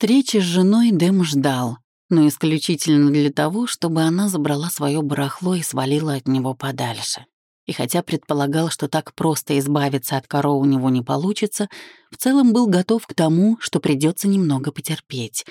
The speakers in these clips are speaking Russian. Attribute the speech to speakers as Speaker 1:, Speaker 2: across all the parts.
Speaker 1: Встречи с женой Дэм ждал, но исключительно для того, чтобы она забрала свое барахло и свалила от него подальше. И хотя предполагал, что так просто избавиться от коро у него не получится, в целом был готов к тому, что придется немного потерпеть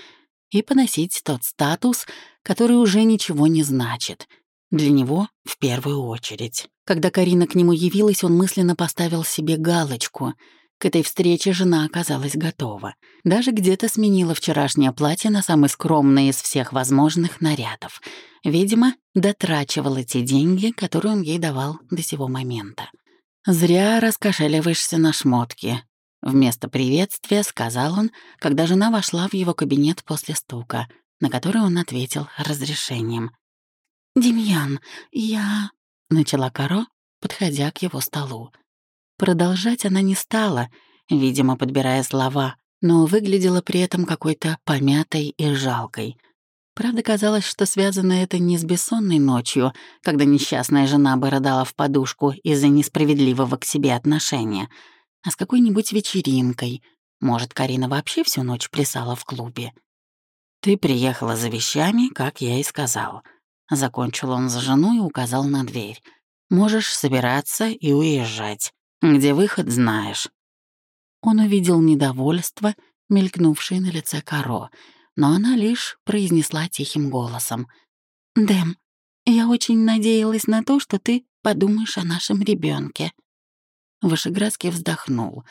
Speaker 1: и поносить тот статус, который уже ничего не значит. Для него в первую очередь. Когда Карина к нему явилась, он мысленно поставил себе галочку — к этой встрече жена оказалась готова. Даже где-то сменила вчерашнее платье на самый скромный из всех возможных нарядов. Видимо, дотрачивала те деньги, которые он ей давал до сего момента. «Зря раскошеливаешься на шмотки», — вместо приветствия сказал он, когда жена вошла в его кабинет после стука, на который он ответил разрешением. «Демьян, я...» — начала Каро, подходя к его столу. Продолжать она не стала, видимо, подбирая слова, но выглядела при этом какой-то помятой и жалкой. Правда, казалось, что связано это не с бессонной ночью, когда несчастная жена бы рыдала в подушку из-за несправедливого к себе отношения, а с какой-нибудь вечеринкой. Может, Карина вообще всю ночь плясала в клубе. «Ты приехала за вещами, как я и сказал». Закончил он за жену и указал на дверь. «Можешь собираться и уезжать. Где выход, знаешь». Он увидел недовольство, мелькнувшее на лице Каро, но она лишь произнесла тихим голосом. «Дэм, я очень надеялась на то, что ты подумаешь о нашем ребенке. Вышеградский вздохнул.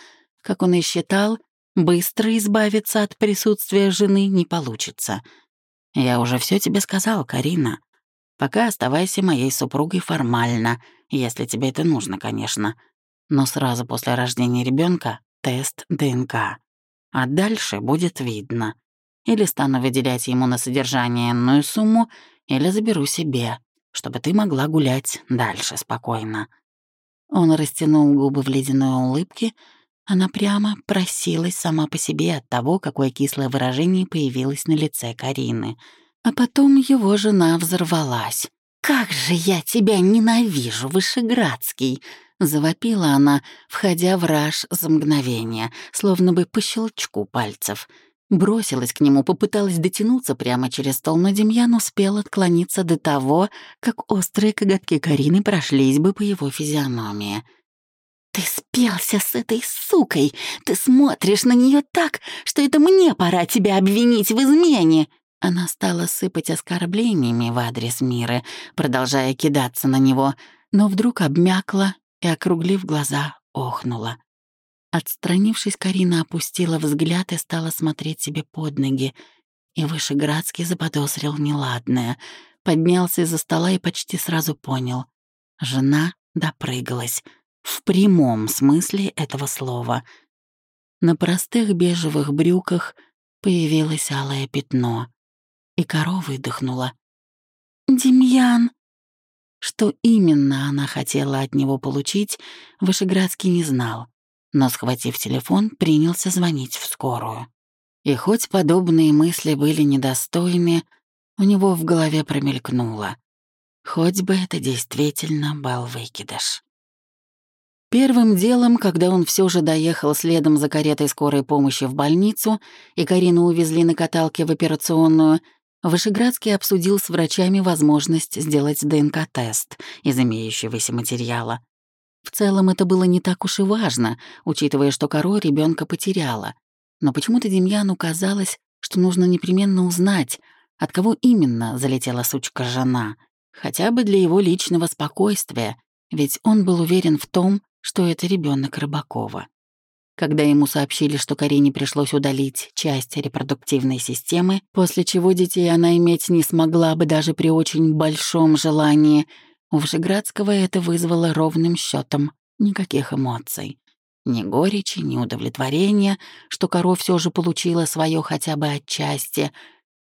Speaker 1: Как он и считал, быстро избавиться от присутствия жены не получится. «Я уже все тебе сказал, Карина. Пока оставайся моей супругой формально, если тебе это нужно, конечно но сразу после рождения ребенка тест ДНК. А дальше будет видно. Или стану выделять ему на содержание иную сумму, или заберу себе, чтобы ты могла гулять дальше спокойно. Он растянул губы в ледяной улыбке, она прямо просилась сама по себе от того, какое кислое выражение появилось на лице Карины. А потом его жена взорвалась. «Как же я тебя ненавижу, Вышеградский!» Завопила она, входя в раж за мгновение, словно бы по щелчку пальцев. Бросилась к нему, попыталась дотянуться прямо через стол, но Демьян успел отклониться до того, как острые коготки Карины прошлись бы по его физиономии. «Ты спелся с этой сукой! Ты смотришь на нее так, что это мне пора тебя обвинить в измене!» Она стала сыпать оскорблениями в адрес Миры, продолжая кидаться на него, но вдруг обмякла и, округлив глаза, охнула. Отстранившись, Карина опустила взгляд и стала смотреть себе под ноги. И Вышеградский заподозрил неладное. Поднялся из-за стола и почти сразу понял. Жена допрыгалась. В прямом смысле этого слова. На простых бежевых брюках появилось алое пятно. И корова выдохнула. «Демьян!» Что именно она хотела от него получить, Вышеградский не знал, но, схватив телефон, принялся звонить в скорую. И хоть подобные мысли были недостойны, у него в голове промелькнуло. Хоть бы это действительно был выкидыш. Первым делом, когда он все же доехал следом за каретой скорой помощи в больницу, и Карину увезли на каталке в операционную — Вышеградский обсудил с врачами возможность сделать ДНК-тест из имеющегося материала. В целом это было не так уж и важно, учитывая, что Каро ребенка потеряла. Но почему-то Демьяну казалось, что нужно непременно узнать, от кого именно залетела сучка-жена, хотя бы для его личного спокойствия, ведь он был уверен в том, что это ребенок Рыбакова. Когда ему сообщили, что Карине пришлось удалить часть репродуктивной системы, после чего детей она иметь не смогла бы даже при очень большом желании, у Вышеградского это вызвало ровным счетом никаких эмоций. Ни горечи, ни удовлетворения, что коров все же получила свое хотя бы отчасти,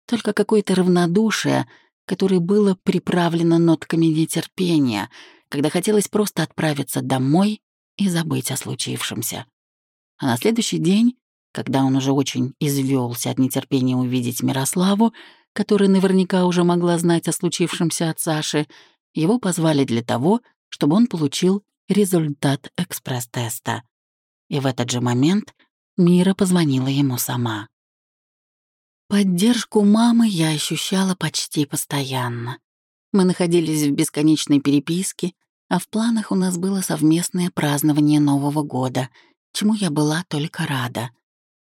Speaker 1: только какое-то равнодушие, которое было приправлено нотками нетерпения, когда хотелось просто отправиться домой и забыть о случившемся. А на следующий день, когда он уже очень извелся от нетерпения увидеть Мирославу, которая наверняка уже могла знать о случившемся от Саши, его позвали для того, чтобы он получил результат экспресс-теста. И в этот же момент Мира позвонила ему сама. Поддержку мамы я ощущала почти постоянно. Мы находились в бесконечной переписке, а в планах у нас было совместное празднование Нового года, чему я была только рада.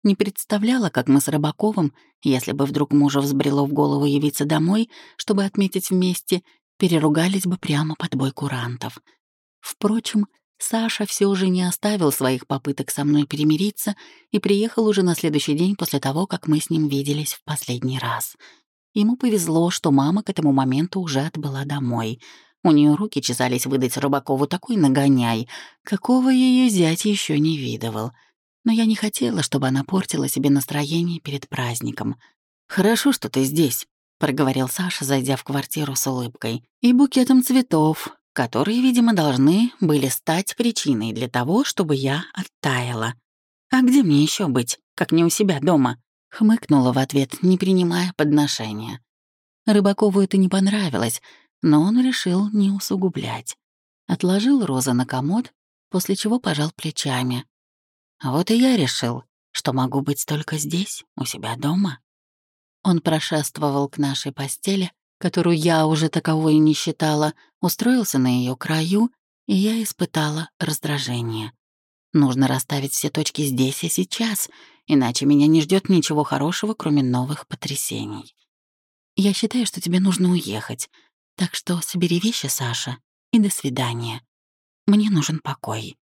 Speaker 1: Не представляла, как мы с Рыбаковым, если бы вдруг мужа взбрело в голову явиться домой, чтобы отметить вместе, переругались бы прямо под бой курантов. Впрочем, Саша все же не оставил своих попыток со мной перемириться и приехал уже на следующий день после того, как мы с ним виделись в последний раз. Ему повезло, что мама к этому моменту уже отбыла домой. У нее руки чесались выдать Рыбакову такой нагоняй, какого ее зять еще не видывал. Но я не хотела, чтобы она портила себе настроение перед праздником. «Хорошо, что ты здесь», — проговорил Саша, зайдя в квартиру с улыбкой. «И букетом цветов, которые, видимо, должны были стать причиной для того, чтобы я оттаяла. «А где мне еще быть, как не у себя дома?» — хмыкнула в ответ, не принимая подношения. Рыбакову это не понравилось, но он решил не усугублять. Отложил розы на комод, после чего пожал плечами. «Вот и я решил, что могу быть только здесь, у себя дома». Он прошествовал к нашей постели, которую я уже таковой не считала, устроился на ее краю, и я испытала раздражение. Нужно расставить все точки здесь и сейчас, иначе меня не ждет ничего хорошего, кроме новых потрясений. Я считаю, что тебе нужно уехать, так что собери вещи, Саша, и до свидания. Мне нужен покой.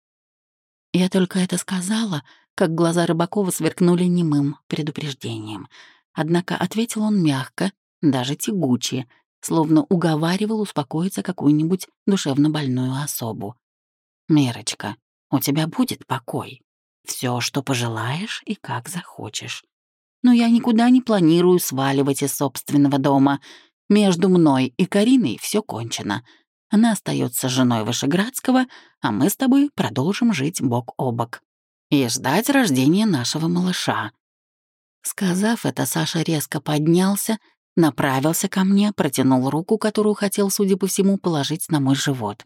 Speaker 1: Я только это сказала, как глаза Рыбакова сверкнули немым предупреждением. Однако ответил он мягко, даже тягуче, словно уговаривал успокоиться какую-нибудь душевно больную особу. «Мирочка, у тебя будет покой. Все, что пожелаешь и как захочешь. Но я никуда не планирую сваливать из собственного дома. Между мной и Кариной все кончено. Она остается женой Вышеградского, а мы с тобой продолжим жить бок о бок. И ждать рождения нашего малыша». Сказав это, Саша резко поднялся, Направился ко мне, протянул руку, которую хотел, судя по всему, положить на мой живот.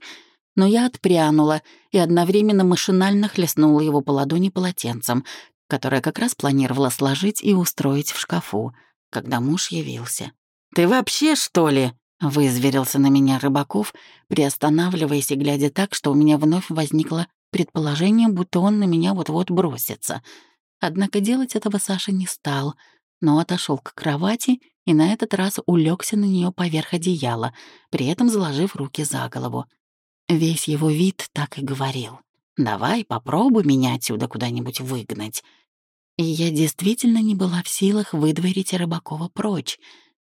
Speaker 1: Но я отпрянула и одновременно машинально хлестнула его по ладони полотенцем, которое как раз планировала сложить и устроить в шкафу, когда муж явился. «Ты вообще, что ли?» — вызверился на меня Рыбаков, приостанавливаясь и глядя так, что у меня вновь возникло предположение, будто он на меня вот-вот бросится. Однако делать этого Саша не стал, но отошел к кровати и на этот раз улегся на нее поверх одеяла, при этом заложив руки за голову. Весь его вид так и говорил. «Давай, попробуй меня отсюда куда-нибудь выгнать». И я действительно не была в силах выдворить Рыбакова прочь,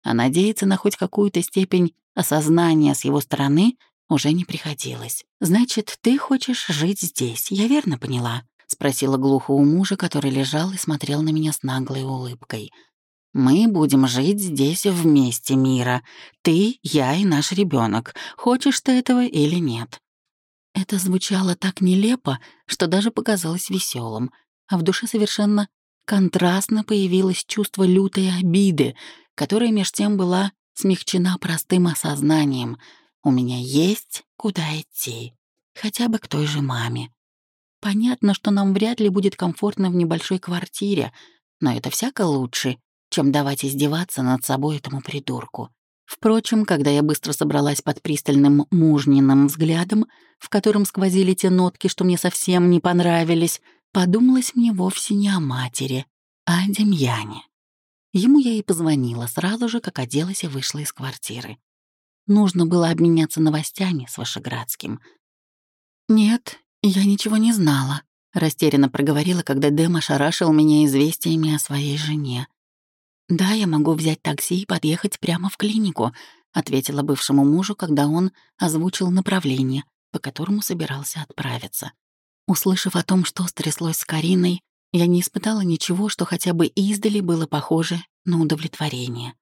Speaker 1: а надеяться на хоть какую-то степень осознания с его стороны уже не приходилось. «Значит, ты хочешь жить здесь, я верно поняла?» — спросила глухо у мужа, который лежал и смотрел на меня с наглой улыбкой — мы будем жить здесь вместе, Мира. Ты, я и наш ребенок. Хочешь ты этого или нет?» Это звучало так нелепо, что даже показалось веселым, а в душе совершенно контрастно появилось чувство лютой обиды, которая меж тем была смягчена простым осознанием. У меня есть куда идти, хотя бы к той же маме. Понятно, что нам вряд ли будет комфортно в небольшой квартире, но это всяко лучше, чем давать издеваться над собой этому придурку. Впрочем, когда я быстро собралась под пристальным мужниным взглядом, в котором сквозили те нотки, что мне совсем не понравились, подумалось мне вовсе не о матери, а о Демьяне. Ему я и позвонила сразу же, как оделась и вышла из квартиры. Нужно было обменяться новостями с Вышеградским. «Нет, я ничего не знала», — растерянно проговорила, когда Дэм ошарашил меня известиями о своей жене. «Да, я могу взять такси и подъехать прямо в клинику», — ответила бывшему мужу, когда он озвучил направление, по которому собирался отправиться. Услышав о том, что стряслось с Кариной, я не испытала ничего, что хотя бы издали было похоже на удовлетворение.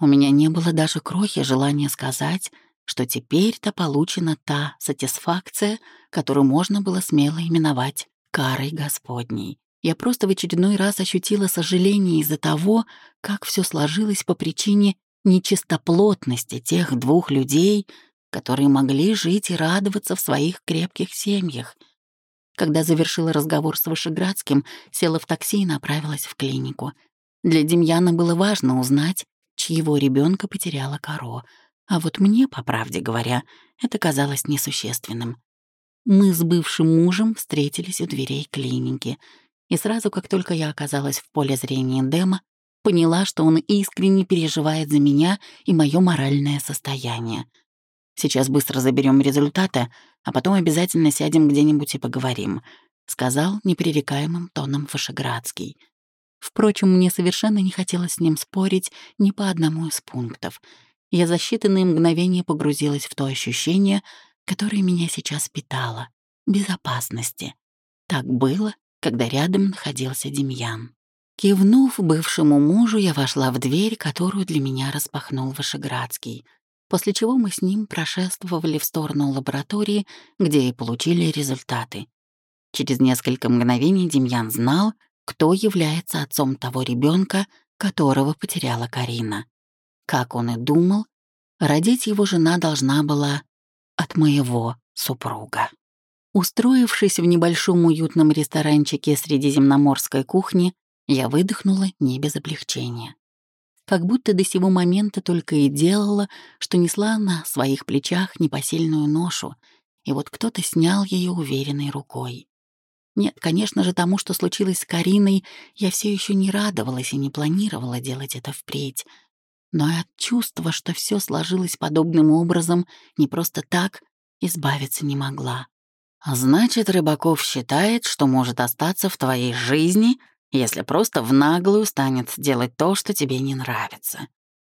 Speaker 1: У меня не было даже крохи желания сказать, что теперь-то получена та сатисфакция, которую можно было смело именовать карой Господней. Я просто в очередной раз ощутила сожаление из-за того, как все сложилось по причине нечистоплотности тех двух людей, которые могли жить и радоваться в своих крепких семьях. Когда завершила разговор с Вышеградским, села в такси и направилась в клинику. Для Демьяна было важно узнать, чьего ребенка потеряла Каро, а вот мне, по правде говоря, это казалось несущественным. Мы с бывшим мужем встретились у дверей клиники, и сразу, как только я оказалась в поле зрения Дэма, поняла, что он искренне переживает за меня и мое моральное состояние. Сейчас быстро заберем результаты, а потом обязательно сядем где-нибудь и поговорим», — сказал непререкаемым тоном Вышеградский. Впрочем, мне совершенно не хотелось с ним спорить ни по одному из пунктов. Я за считанные мгновения погрузилась в то ощущение, которое меня сейчас питало — безопасности. Так было, когда рядом находился Демьян. Кивнув бывшему мужу, я вошла в дверь, которую для меня распахнул Вышеградский, после чего мы с ним прошествовали в сторону лаборатории, где и получили результаты. Через несколько мгновений Демьян знал, кто является отцом того ребенка, которого потеряла Карина. Как он и думал, родить его жена должна была от моего супруга. Устроившись в небольшом уютном ресторанчике средиземноморской кухни, я выдохнула не без облегчения. Как будто до сего момента только и делала, что несла на своих плечах непосильную ношу, и вот кто-то снял ее уверенной рукой. Нет, конечно же, тому, что случилось с Кариной, я все еще не радовалась и не планировала делать это впредь. Но и от чувства, что все сложилось подобным образом, не просто так, избавиться не могла. «Значит, Рыбаков считает, что может остаться в твоей жизни если просто в наглую станет делать то, что тебе не нравится.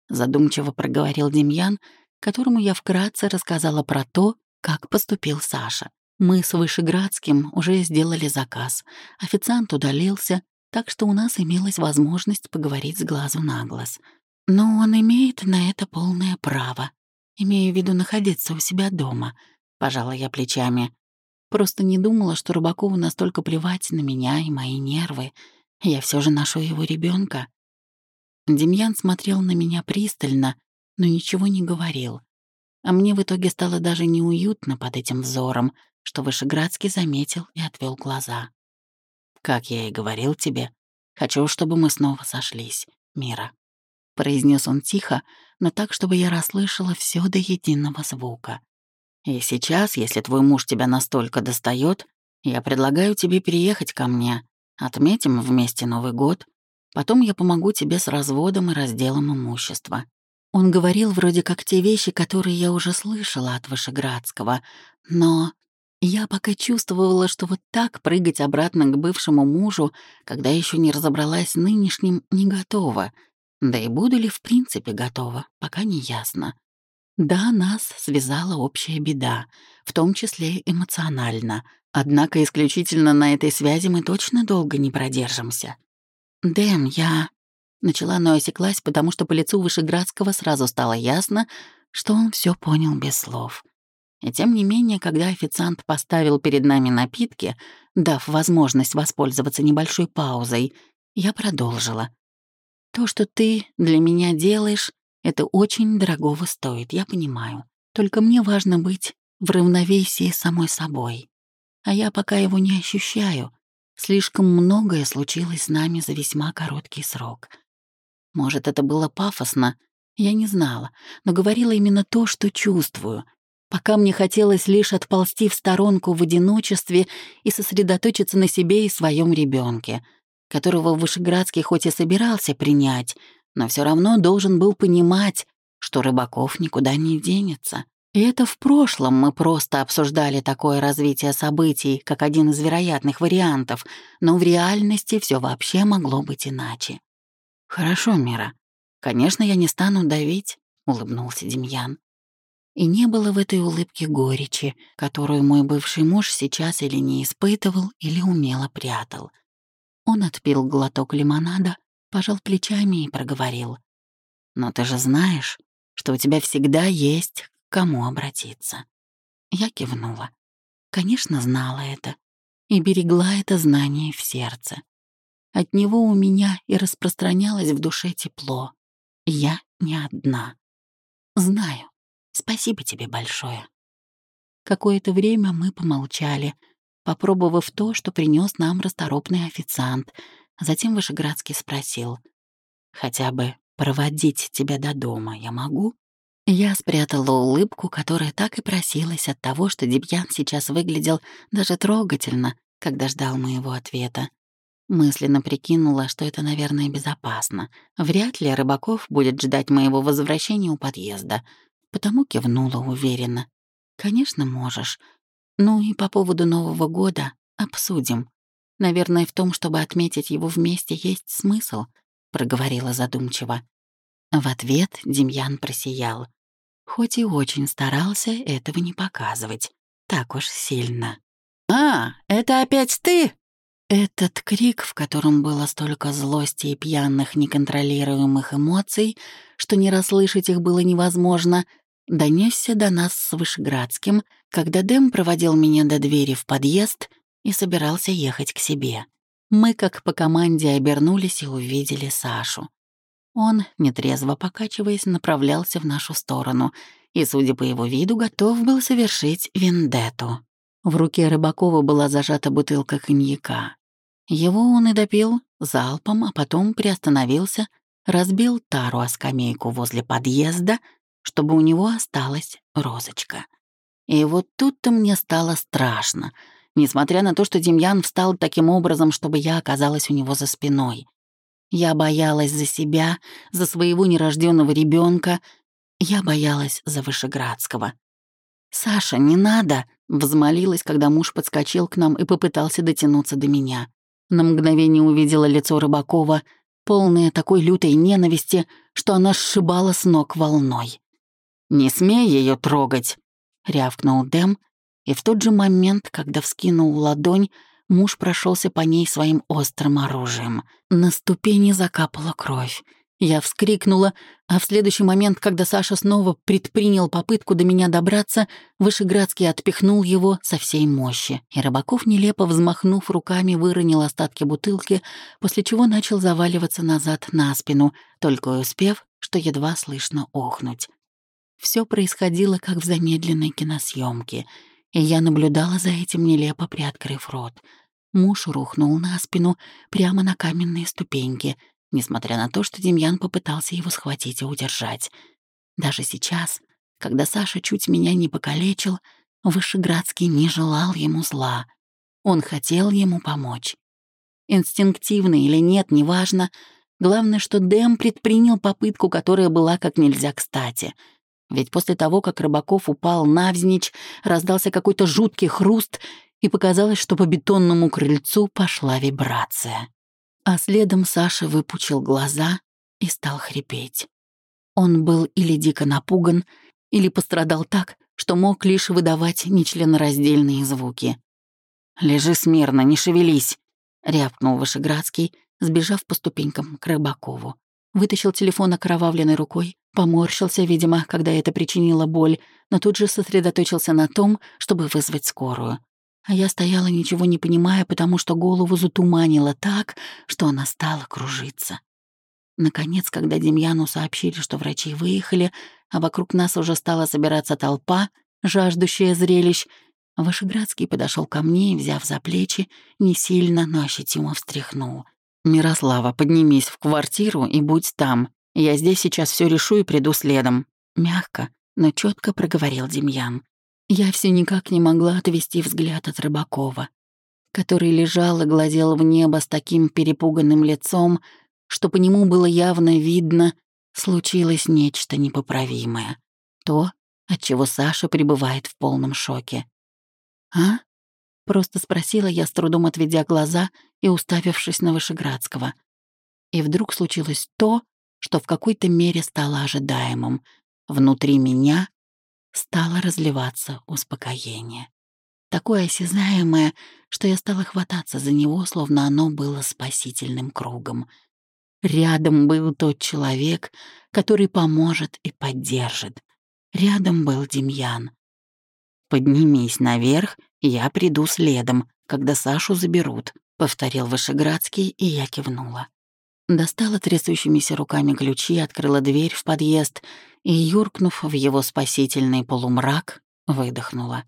Speaker 1: Задумчиво проговорил Демьян, которому я вкратце рассказала про то, как поступил Саша. Мы с Вышеградским уже сделали заказ. Официант удалился, так что у нас имелась возможность поговорить с глазу на глаз. Но он имеет на это полное право. Имею в виду находиться у себя дома. Пожала я плечами. Просто не думала, что Рыбакову настолько плевать на меня и мои нервы, я все же ношу его ребенка. Демьян смотрел на меня пристально, но ничего не говорил. А мне в итоге стало даже неуютно под этим взором, что Вышеградский заметил и отвел глаза. «Как я и говорил тебе, хочу, чтобы мы снова сошлись, Мира», — произнес он тихо, но так, чтобы я расслышала все до единого звука. «И сейчас, если твой муж тебя настолько достает, я предлагаю тебе переехать ко мне, Отметим вместе Новый год. Потом я помогу тебе с разводом и разделом имущества». Он говорил вроде как те вещи, которые я уже слышала от Вышеградского, но я пока чувствовала, что вот так прыгать обратно к бывшему мужу, когда еще не разобралась с нынешним, не готова. Да и буду ли в принципе готова, пока не ясно. Да, нас связала общая беда, в том числе эмоционально, Однако исключительно на этой связи мы точно долго не продержимся. «Дэм, я...» Начала, но осеклась, потому что по лицу Вышеградского сразу стало ясно, что он все понял без слов. И тем не менее, когда официант поставил перед нами напитки, дав возможность воспользоваться небольшой паузой, я продолжила. «То, что ты для меня делаешь, это очень дорогого стоит, я понимаю. Только мне важно быть в равновесии с самой собой а я пока его не ощущаю. Слишком многое случилось с нами за весьма короткий срок. Может, это было пафосно, я не знала, но говорила именно то, что чувствую. Пока мне хотелось лишь отползти в сторонку в одиночестве и сосредоточиться на себе и своем ребенке, которого Вышеградский хоть и собирался принять, но все равно должен был понимать, что Рыбаков никуда не денется. И это в прошлом мы просто обсуждали такое развитие событий, как один из вероятных вариантов, но в реальности все вообще могло быть иначе. «Хорошо, Мира. Конечно, я не стану давить», — улыбнулся Демьян. И не было в этой улыбке горечи, которую мой бывший муж сейчас или не испытывал, или умело прятал. Он отпил глоток лимонада, пожал плечами и проговорил. «Но ты же знаешь, что у тебя всегда есть кому обратиться. Я кивнула. Конечно, знала это и берегла это знание в сердце. От него у меня и распространялось в душе тепло. Я не одна. Знаю. Спасибо тебе большое. Какое-то время мы помолчали, попробовав то, что принес нам расторопный официант. Затем Вышеградский спросил. Хотя бы проводить тебя до дома я могу?» Я спрятала улыбку, которая так и просилась от того, что Демьян сейчас выглядел даже трогательно, когда ждал моего ответа. Мысленно прикинула, что это, наверное, безопасно. Вряд ли Рыбаков будет ждать моего возвращения у подъезда. Потому кивнула уверенно. «Конечно, можешь. Ну и по поводу Нового года обсудим. Наверное, в том, чтобы отметить его вместе, есть смысл», — проговорила задумчиво. В ответ Демьян просиял. Хоть и очень старался этого не показывать. Так уж сильно.
Speaker 2: «А, это опять ты?»
Speaker 1: Этот крик, в котором было столько злости и пьяных неконтролируемых эмоций, что не расслышать их было невозможно, донесся до нас с Вышеградским, когда Дэм проводил меня до двери в подъезд и собирался ехать к себе. Мы, как по команде, обернулись и увидели Сашу. Он, нетрезво покачиваясь, направлялся в нашу сторону и, судя по его виду, готов был совершить вендетту. В руке Рыбакова была зажата бутылка коньяка. Его он и допил залпом, а потом приостановился, разбил тару о скамейку возле подъезда, чтобы у него осталась розочка. И вот тут-то мне стало страшно, несмотря на то, что Демьян встал таким образом, чтобы я оказалась у него за спиной. Я боялась за себя, за своего нерожденного ребенка, я боялась за Вышеградского. «Саша, не надо!» — взмолилась, когда муж подскочил к нам и попытался дотянуться до меня. На мгновение увидела лицо Рыбакова, полное такой лютой ненависти, что она сшибала с ног волной. «Не смей ее трогать!» — рявкнул Дэм, и в тот же момент, когда вскинул ладонь, муж прошелся по ней своим острым оружием. На ступени закапала кровь. Я вскрикнула, а в следующий момент, когда Саша снова предпринял попытку до меня добраться, Вышеградский отпихнул его со всей мощи, и Рыбаков, нелепо взмахнув руками, выронил остатки бутылки, после чего начал заваливаться назад на спину, только успев, что едва слышно охнуть. Все происходило, как в замедленной киносъемке, и я наблюдала за этим, нелепо приоткрыв рот. Муж рухнул на спину прямо на каменные ступеньки — несмотря на то, что Демьян попытался его схватить и удержать. Даже сейчас, когда Саша чуть меня не покалечил, Вышеградский не желал ему зла. Он хотел ему помочь. Инстинктивно или нет, неважно. Главное, что Дэм предпринял попытку, которая была как нельзя кстати. Ведь после того, как Рыбаков упал навзничь, раздался какой-то жуткий хруст, и показалось, что по бетонному крыльцу пошла вибрация. А следом Саша выпучил глаза и стал хрипеть. Он был или дико напуган, или пострадал так, что мог лишь выдавать нечленораздельные звуки. «Лежи смирно, не шевелись», — рявкнул Вышеградский, сбежав по ступенькам к Рыбакову. Вытащил телефон окровавленной рукой, поморщился, видимо, когда это причинило боль, но тут же сосредоточился на том, чтобы вызвать скорую. А я стояла, ничего не понимая, потому что голову затуманило так, что она стала кружиться. Наконец, когда Демьяну сообщили, что врачи выехали, а вокруг нас уже стала собираться толпа, жаждущая зрелищ, Вашеградский подошел ко мне и, взяв за плечи, не сильно, но ощутимо встряхнул. «Мирослава, поднимись в квартиру и будь там. Я здесь сейчас все решу и приду следом». Мягко, но четко проговорил Демьян. Я все никак не могла отвести взгляд от Рыбакова, который лежал и глазел в небо с таким перепуганным лицом, что по нему было явно видно, случилось нечто непоправимое. То, от чего Саша пребывает в полном шоке. «А?» — просто спросила я, с трудом отведя глаза и уставившись на Вышеградского. И вдруг случилось то, что в какой-то мере стало ожидаемым. Внутри меня стало разливаться успокоение. Такое осязаемое, что я стала хвататься за него, словно оно было спасительным кругом. Рядом был тот человек, который поможет и поддержит. Рядом был Демьян. «Поднимись наверх, я приду следом, когда Сашу заберут», — повторил Вышеградский, и я кивнула. Достала трясущимися руками ключи, открыла дверь в подъезд и, юркнув в его спасительный полумрак, выдохнула.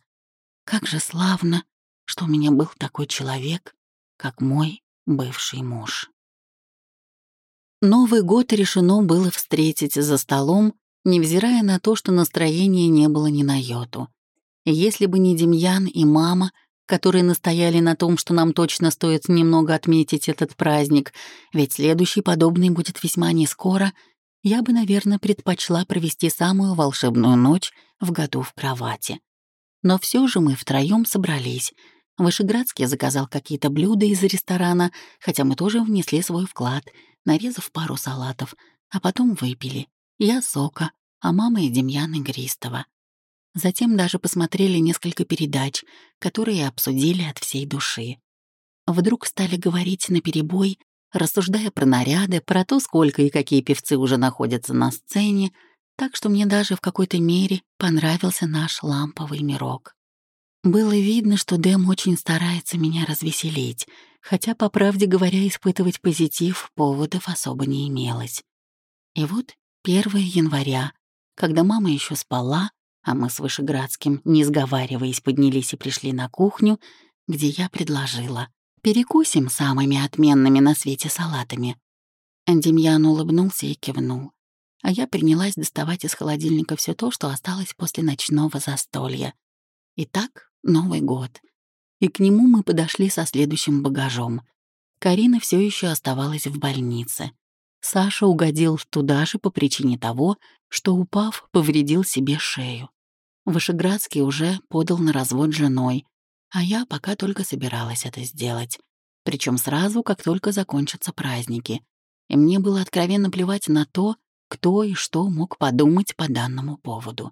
Speaker 1: Как же славно, что у меня был такой человек, как мой бывший муж. Новый год решено было встретить за столом, невзирая на то, что настроения не было ни на йоту. Если бы не Демьян и мама, которые настояли на том, что нам точно стоит немного отметить этот праздник, ведь следующий подобный будет весьма не скоро, я бы, наверное, предпочла провести самую волшебную ночь в году в кровати. Но все же мы втроем собрались. Вышеградский заказал какие-то блюда из ресторана, хотя мы тоже внесли свой вклад, нарезав пару салатов, а потом выпили. Я сока, а мама и Демьян Игристова. Затем даже посмотрели несколько передач, которые обсудили от всей души. Вдруг стали говорить наперебой, рассуждая про наряды, про то, сколько и какие певцы уже находятся на сцене, так что мне даже в какой-то мере понравился наш ламповый мирок. Было видно, что Дэм очень старается меня развеселить, хотя, по правде говоря, испытывать позитив поводов особо не имелось. И вот 1 января, когда мама еще спала, а мы с Вышеградским, не сговариваясь, поднялись и пришли на кухню, где я предложила «перекусим самыми отменными на свете салатами». Демьян улыбнулся и кивнул, а я принялась доставать из холодильника все то, что осталось после ночного застолья. Итак, Новый год. И к нему мы подошли со следующим багажом. Карина все еще оставалась в больнице. Саша угодил туда же по причине того, что, упав, повредил себе шею. Вышеградский уже подал на развод женой, а я пока только собиралась это сделать. Причем сразу, как только закончатся праздники. И мне было откровенно плевать на то, кто и что мог подумать по данному поводу.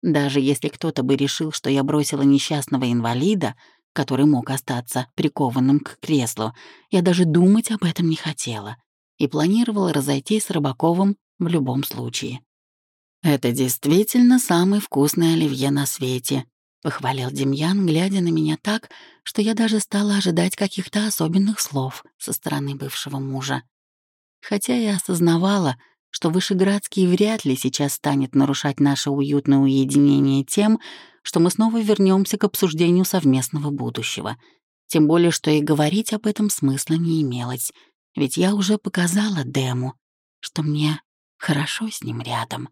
Speaker 1: Даже если кто-то бы решил, что я бросила несчастного инвалида, который мог остаться прикованным к креслу, я даже думать об этом не хотела и планировала разойтись с Рыбаковым в любом случае. «Это действительно самый вкусный оливье на свете», — похвалил Демьян, глядя на меня так, что я даже стала ожидать каких-то особенных слов со стороны бывшего мужа. Хотя я осознавала, что Вышеградский вряд ли сейчас станет нарушать наше уютное уединение тем, что мы снова вернемся к обсуждению совместного будущего. Тем более, что и говорить об этом смысла не имелось, ведь я уже показала Дему, что мне хорошо с ним рядом.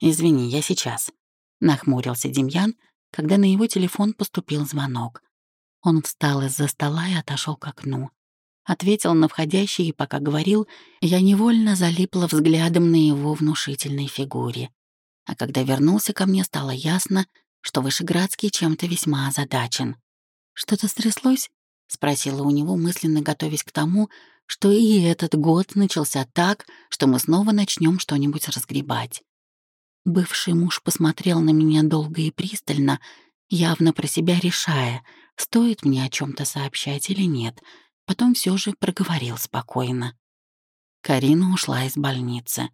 Speaker 1: «Извини, я сейчас», — нахмурился Демьян, когда на его телефон поступил звонок. Он встал из-за стола и отошел к окну. Ответил на входящий, и пока говорил, я невольно залипла взглядом на его внушительной фигуре. А когда вернулся ко мне, стало ясно, что Вышеградский чем-то весьма озадачен. «Что-то стряслось?» — спросила у него, мысленно готовясь к тому, что и этот год начался так, что мы снова начнем что-нибудь разгребать. Бывший муж посмотрел на меня долго и пристально, явно про себя решая, стоит мне о чем то сообщать или нет. Потом все же проговорил спокойно. Карина ушла из больницы,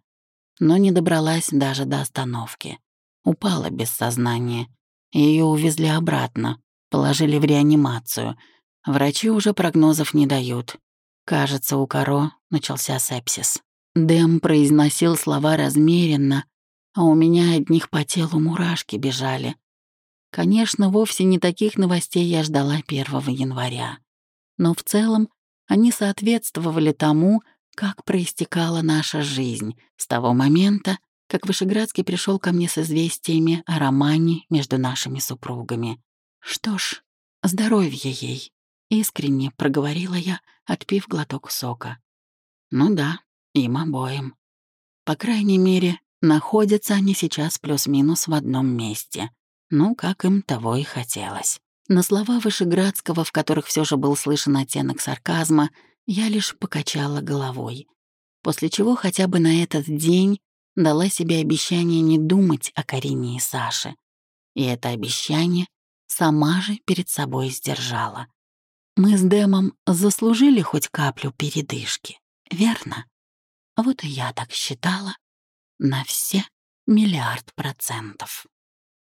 Speaker 1: но не добралась даже до остановки. Упала без сознания. Ее увезли обратно, положили в реанимацию. Врачи уже прогнозов не дают. Кажется, у Каро начался сепсис. Дэм произносил слова размеренно, а у меня от них по телу мурашки бежали. Конечно, вовсе не таких новостей я ждала 1 января. Но в целом они соответствовали тому, как проистекала наша жизнь с того момента, как Вышеградский пришел ко мне с известиями о романе между нашими супругами. Что ж, здоровье ей. Искренне проговорила я, отпив глоток сока. Ну да, им обоим. По крайней мере, Находятся они сейчас плюс-минус в одном месте. Ну, как им того и хотелось. На слова Вышеградского, в которых все же был слышен оттенок сарказма, я лишь покачала головой. После чего хотя бы на этот день дала себе обещание не думать о Карине и Саше. И это обещание сама же перед собой сдержала. Мы с Дэмом заслужили хоть каплю передышки, верно? Вот и я так считала, на все миллиард процентов.